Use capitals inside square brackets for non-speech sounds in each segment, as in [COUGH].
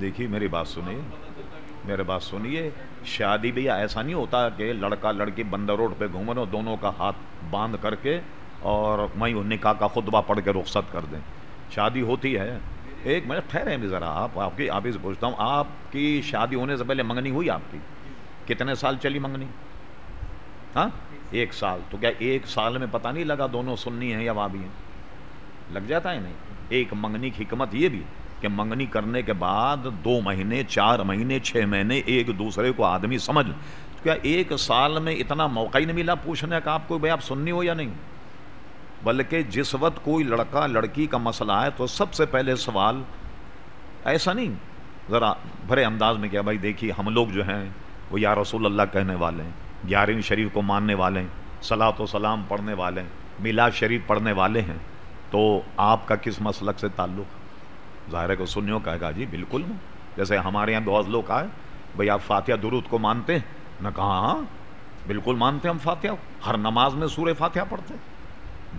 دیکھیے میری بات سنیے میرے بات سنیے، شادی بھی ایسا نہیں ہوتا کہ لڑکا لڑکی بندر روڈ پہ گھوم رہے دونوں کا ہاتھ باندھ کر کے اور میں نکاح کا خطبہ پڑھ کے رخصت کر دیں۔ شادی ہوتی ہے۔ ایک منٹ ٹھہرے بھی ذرا، آپ آپ کی، آپ ہی سے پوچھتا ہوں، آپ کی شادی ہونے سے پہلے منگنی ہوئی آپ کی؟ کتنے سال چلی منگنی؟ ہاں؟ ایک سال۔ تو کیا ایک سال میں پتہ نہیں لگا دونوں سننی ہیں یا وہاں بھی ہیں؟ لگ جاتا ہے نہیں؟ ایک منگنی کی حکمت یہ بھی کہ منگنی کرنے کے بعد دو مہینے، چار مہینے، چھ مہینے، ایک دوسرے کو آدمی سمجھ۔ کیا ایک سال میں اتنا موقع ہی نہیں ملا پوچھنے کا؟ آپ کو بھائی آپ سننی ہو یا نہیں؟ بلکہ جس وقت کوئی لڑکا، لڑکی کا مسئلہ ہے تو سب سے پہلے سوال ایسا نہیں۔ ذرا بھرے انداز میں کیا بھائی دیکھیے، ہم لوگ جو ہیں وہ یا رسول اللہ کہنے والے ہیں گیارہویں شریف کو ماننے والے ہیں صلاح و سلام پڑھنے والے ہیں، میلاد شریف پڑھنے والے ہیں، تو آپ کا کس مسلک سے تعلق؟ ظاہر ہے کو سنیوں کہے گا جی بالکل۔ جیسے ہمارے یہاں بہت لوگ آئے بھائی آپ فاتحہ درود کو مانتے ہیں؟ نہ کہا ہاں بالکل مانتے ہم فاتحہ۔ ہر نماز میں سورہ فاتحہ پڑھتے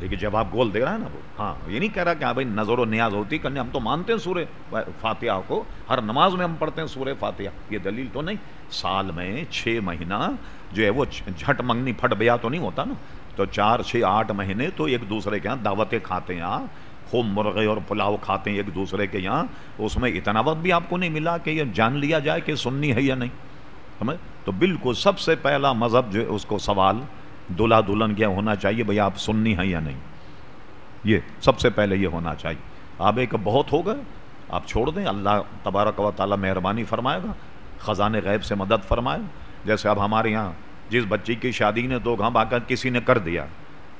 دیکھیے، جب آپ گول دے رہا ہے نا وہ ہاں یہ نہیں کہہ رہا کہ ہاں بھائی نظر و نیاز ہوتی کرنے ہم تو مانتے ہیں سورہ فاتحہ کو۔ ہر نماز میں ہم پڑھتے ہیں سورہ فاتحہ۔ یہ دلیل تو نہیں۔ سال میں چھ مہینہ جو ہے وہ جھٹ منگنی پھٹ بیا تو نہیں ہوتا نا؟ تو چار، چھ، آٹھ مہینے تو ایک دوسرے کے یہاں دعوتیں کھاتے ہیں۔ آپ خوب مرغے اور پلاؤ کھاتے ہیں ایک دوسرے کے یہاں اس میں اتنا وقت بھی آپ کو نہیں ملا کہ یہ جان لیا جائے کہ سننی ہے یا نہیں۔ سمجھ؟ تو بالکل سب سے پہلا مذہب جو ہے اس کو سوال، دلہا دلہن کیا ہونا چاہیے بھائی آپ سننی ہیں یا نہیں؟ یہ سب سے پہلے یہ ہونا چاہیے۔ آپ ایک بہت ہو گئے، آپ چھوڑ دیں۔ اللہ تبارک و تعالیٰ مہربانی فرمائے گا، خزانے غیب سے مدد فرمائے۔ جیسے اب ہمارے یہاں جس بچی کی شادی نے دو گھام آ کر کسی نے کر دیا۔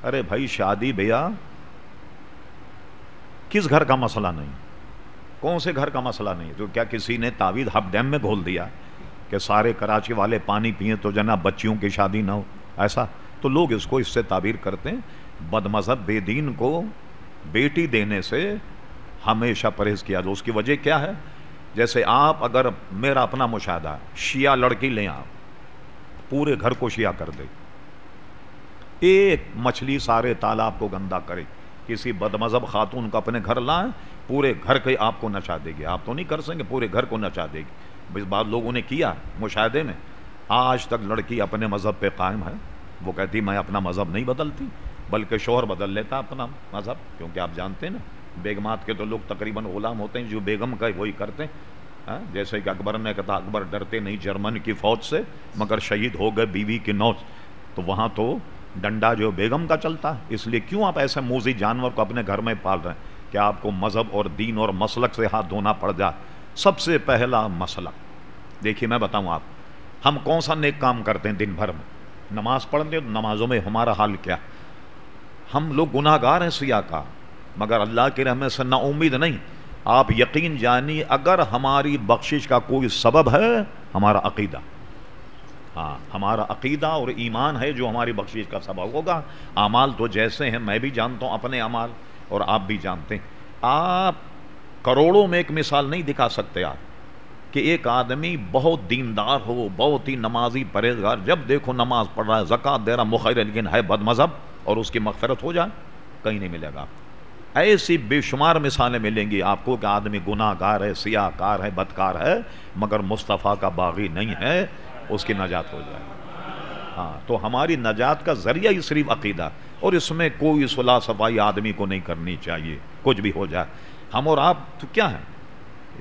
ارے بھائی شادی بھیا کس گھر کا مسئلہ نہیں؟ کون سے گھر کا مسئلہ نہیں؟ تو کیا کسی نے تعویذ ہب ڈیم میں گھول دیا کہ سارے کراچی والے پانی پئیں تو جناب بچیوں کی شادی نہ ہو، ایسا؟ تو لوگ اس کو اس سے تعبیر کرتے ہیں بد مذہب بے دین کو بیٹی دینے سے ہمیشہ پرہیز کیا۔ جو اس کی وجہ کیا ہے؟ جیسے آپ اگر میرا اپنا مشاہدہ شیعہ لڑکی لیں آپ، پورے گھر کو شیعہ کر دے۔ ایک مچھلی سارے تالاب کو گندا کرے۔ کسی بد مذہب خاتون کو اپنے گھر لائیں، پورے گھر کے آپ کو نچا دے گی۔ آپ تو نہیں کر سکیں گے، پورے گھر کو نچا دے گی۔ اس بات لوگوں نے کیا مشاہدے میں۔ آج تک لڑکی اپنے مذہب پہ قائم ہے۔ وہ کہتی، میں اپنا مذہب نہیں بدلتی، بلکہ شوہر بدل لیتا اپنا مذہب۔ کیونکہ آپ جانتے ہیں نا، بیگمات کے تو لوگ تقریباً غلام ہوتے ہیں، جو بیگم کا وہی کرتے ہیں۔ ہاں، جیسے کہ اکبر نے کہا، اکبر ڈرتے نہیں جرمن کی فوج سے، مگر شہید ہو گئے بیوی کی نوچ تو وہاں تو ڈنڈا جو بیگم کا چلتا ہے۔ اس لیے کیوں آپ ایسے موزی جانور کو اپنے گھر میں پال رہے ہیں؟ کہ آپ کو مذہب اور دین اور مسلک سے ہاتھ دھونا پڑ جائے؟ سب سے پہلا مسئلہ دیکھیے میں بتاؤں آپ، ہم کون سا نیک کام کرتے ہیں دن بھر میں؟ نماز پڑھتے تو نمازوں میں ہمارا حال کیا؟ ہم لوگ گناہ گار ہیں سیاہ کا مگر اللہ کے رحمت سے نا امید نہیں۔ آپ یقین جانی اگر ہماری بخشش کا کوئی سبب ہے، ہمارا عقیدہ۔ ہاں ہمارا عقیدہ اور ایمان ہے جو ہماری بخشش کا سبب ہوگا۔ اعمال تو جیسے ہیں، میں بھی جانتا ہوں اپنے اعمال اور آپ بھی جانتے ہیں۔ آپ کروڑوں میں ایک مثال نہیں دکھا سکتے آپ کہ ایک آدمی بہت دیندار ہو، بہت ہی نمازی پرہیزگار، جب دیکھو نماز پڑھ رہا ہے، زکات دے رہا مخیر لیکن ہے بد مذہب اور اس کی مغفرت ہو جائے، کہیں نہیں ملے گا۔ ایسی بے شمار مثالیں ملیں گی آپ کو کہ آدمی گناہ گار ہے، سیاہ کار ہے، بدکار ہے، مگر مصطفیٰ کا باغی نہیں ہے۔ اس کی نجات ہو جائے ہاں تو ہماری نجات کا ذریعہ ہی صرف عقیدہ اور اس میں کوئی صلاح صفائی آدمی کو نہیں کرنی چاہیے، کچھ بھی ہو جائے۔ ہم اور آپ تو کیا ہیں؟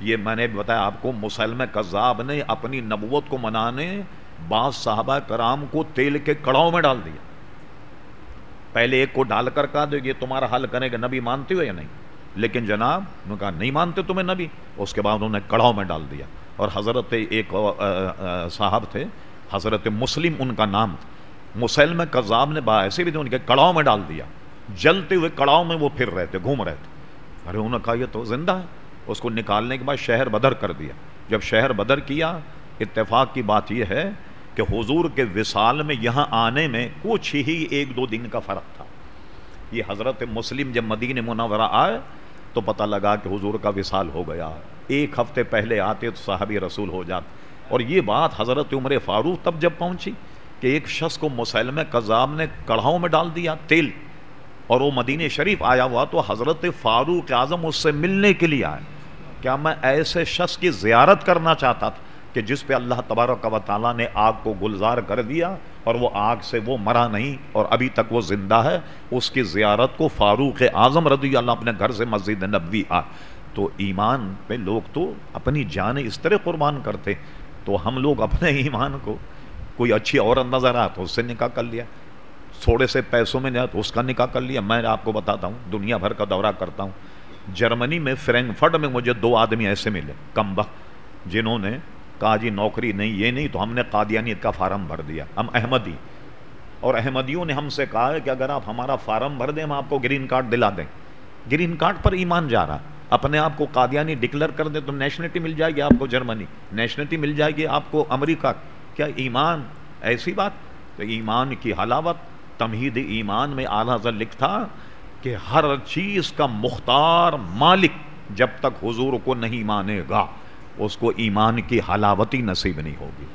یہ میں نے بتایا آپ کو، مسلم کذاب نے اپنی نبوت کو منانے بعض صحابہ کرام کو تیل کے کڑاؤں میں ڈال دیا۔ پہلے ایک کو ڈال کر کہا دو یہ تمہارا حل کرے گا نبی مانتے ہو یا نہیں؟ لیکن جناب، انہوں نے کہا، نہیں مانتے تمہیں نبی۔ اس کے بعد انہوں نے کڑاؤں میں ڈال دیا۔ اور حضرت ایک صاحب تھے، حضرت مسلم ان کا نام تھا۔ مسلم کذاب نے با ایسے بھی ان کے کڑاؤں میں ڈال دیا۔ جلتے ہوئے کڑاؤں میں وہ پھر رہے تھے، گھوم رہے تھے۔ ارے، انہوں نے کہا یہ تو زندہ ہے۔ اس کو نکالنے کے بعد شہر بدر کر دیا۔ جب شہر بدر کیا، اتفاق کی بات یہ ہے کہ حضور کے وصال میں یہاں آنے میں کچھ ہی ایک دو دن کا فرق تھا۔ یہ حضرت مسلم جب مدین منورہ آئے تو پتہ لگا کہ حضور کا وصال ہو گیا۔ ہے ایک ہفتے پہلے آتے تو صحابی رسول ہو جاتے۔ اور یہ بات حضرت عمر فاروق تب جب پہنچی کہ ایک شخص کو مسلم قذاب نے کڑھاؤں میں ڈال دیا، تیل۔ اور وہ مدینہ شریف آیا ہوا تو حضرت فاروق اعظم اس سے ملنے کے لیے آئے۔ کیا میں ایسے شخص کی زیارت کرنا چاہتا تھا کہ جس پہ اللہ تبارک و تعالیٰ نے آگ کو گلزار کر دیا اور وہ آگ سے وہ مرا نہیں اور ابھی تک وہ زندہ ہے؟ اس کی زیارت کو فاروق اعظم رضی اللہ اپنے گھر سے مسجد نبوی آ تو ایمان پہ لوگ تو اپنی جانیں اس طرح قربان کرتے تو ہم لوگ اپنے [LAUGHS] ایمان کو کوئی اچھی عورت نظر آ تو اس سے نکاح کر لیا۔ تھوڑے سے پیسوں میں نہیں تو اس کا نکاح کر لیا۔ میں آپ کو بتاتا ہوں، دنیا بھر کا دورہ کرتا ہوں۔ جرمنی میں فرینکفرٹ میں مجھے دو آدمی ایسے ملے کم وقت جنہوں نے کہا جی نوکری نہیں، یہ نہیں، تو ہم نے قادیانیت کا فارم بھر دیا۔ ہم احمدی۔ اور احمدیوں نے ہم سے کہا کہ اگر آپ ہمارا فارم بھر دیں، ہم آپ کو گرین کارڈ دلا دیں۔ گرین کارڈ پر ایمان جا رہا۔ اپنے آپ کو قادیانی ڈکلیئر کر دیں تو نیشنلٹی مل جائے گی آپ کو جرمنی نیشنلٹی مل جائے گی آپ کو امریکہ کیا ایمان؟ ایسی بات. تو ایمان کی حلاوت. تمہید ایمان میں اعلیٰ لکھتا کہ ہر چیز کا مختار مالک جب تک حضور کو نہیں مانے گا، اس کو ایمان کی حلاوتی نصیب نہیں ہوگی۔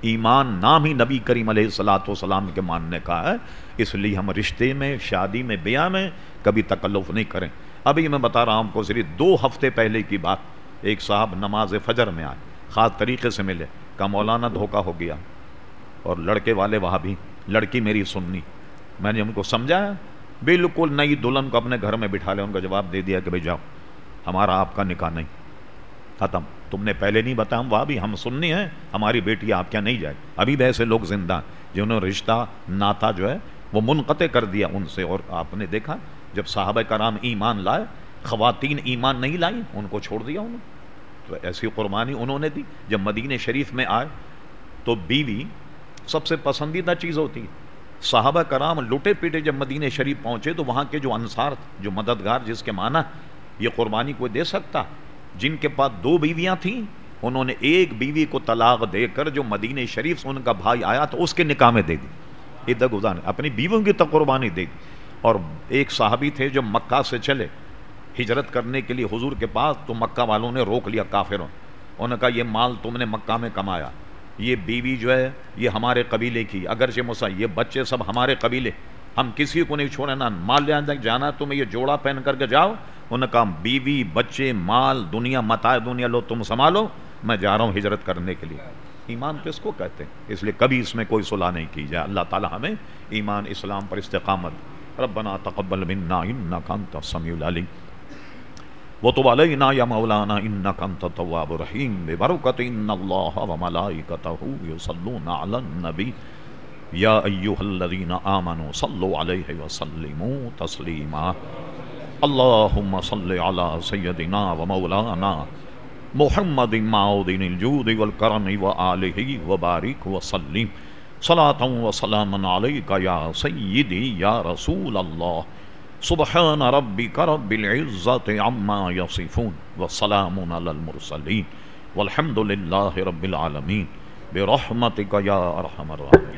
ایمان نام ہی نبی کریم علیہ السلاۃ والسلام کے ماننے کا ہے، اس لیے ہم رشتے میں، شادی میں، بیاہ میں کبھی تکلف نہیں کریں۔ ابھی میں بتا رہا ہوں کو صرف دو ہفتے پہلے کی بات۔ ایک صاحب نماز فجر میں آئے، خاص طریقے سے ملے۔ کا مولانا دھوکہ ہو گیا۔ اور لڑکے والے وہاں بھی، لڑکی میری سننی۔ میں نے ان کو سمجھایا، بالکل نئی دلہن کو اپنے گھر میں بٹھا لے، ان کا جواب دے دیا کہ بھائی جاؤ، ہمارا آپ کا نکاح نہیں۔ ختم۔ تم نے پہلے نہیں بتایا، ہم وہاں بھی، ہم سننی ہیں، ہماری بیٹی آپ کیا نہیں جائے۔ ابھی بھی ایسے لوگ زندہ جنہوں نے رشتہ، ناتا جو ہے، وہ منقطع کر دیا ان سے اور آپ نے دیکھا جب صحابہ کرام ایمان لائے، خواتین ایمان نہیں لائی ان کو چھوڑ دیا انہوں تو ایسی قربانی انہوں نے دی۔ جب مدینہ شریف میں آئے، تو بیوی سب سے پسندیدہ چیز ہوتی صحابہ کرام لٹے پیٹے جب مدینہ شریف پہنچے، تو وہاں کے جو انصار، جو مددگار جس کے معنی یہ قربانی کوئی دے سکتا، جن کے پاس دو بیویاں تھیں، انہوں نے ایک بیوی کو طلاق دے کر جو مدینہ شریف سے ان کا بھائی آیا، تو اس کے نکاح میں دے دی۔ ادھر گزار اپنی بیویوں کی تو قربانی دے دی۔ اور ایک صحابی تھے جو مکہ سے چلے۔ ہجرت کرنے کے لیے حضور کے پاس تو مکہ والوں نے روک لیا کافروں۔ انہوں نے کہا، یہ مال تم نے مکہ میں کمایا۔ یہ بیوی جو ہے، یہ ہمارے قبیلے کی۔ اگرچہ مسا یہ بچے سب ہمارے قبیلے۔ ہم کسی کو نہیں چھوڑنا مال لے جانا تمہیں یہ جوڑا پہن کر کے جاؤ۔ انہوں نے کہا، بیوی، بچے، مال، دنیا، متا دنیا، لو، تم سنبھالو۔ میں جا رہا ہوں ہجرت کرنے کے لیے۔ ایمان کس کو کہتے ہیں؟ اس لیے کبھی اس میں کوئی صلاح نہیں کی جائے۔ اللہ تعالی ہمیں ایمان، اسلام پر استقامت ربنا تقبل منا انك انت السميع العليم. وتب علينا يا مولانا انك انت التواب الرحيم. ببركه ان الله وملائكته يصلون على النبي. يا ايها الذين امنوا صلوا عليه وسلموا تسليما. اللهم صل على سيدنا ومولانا محمد معودن الجود والكرم وآله وبارك وسلم. صلاة وسلام عليك يا سيدي يا رسول الله. سبحان ربك رب العزة عما يصفون والسلام على المرسلين. والحمد لله رب العالمين. برحمتك يا أرحم الراحمين.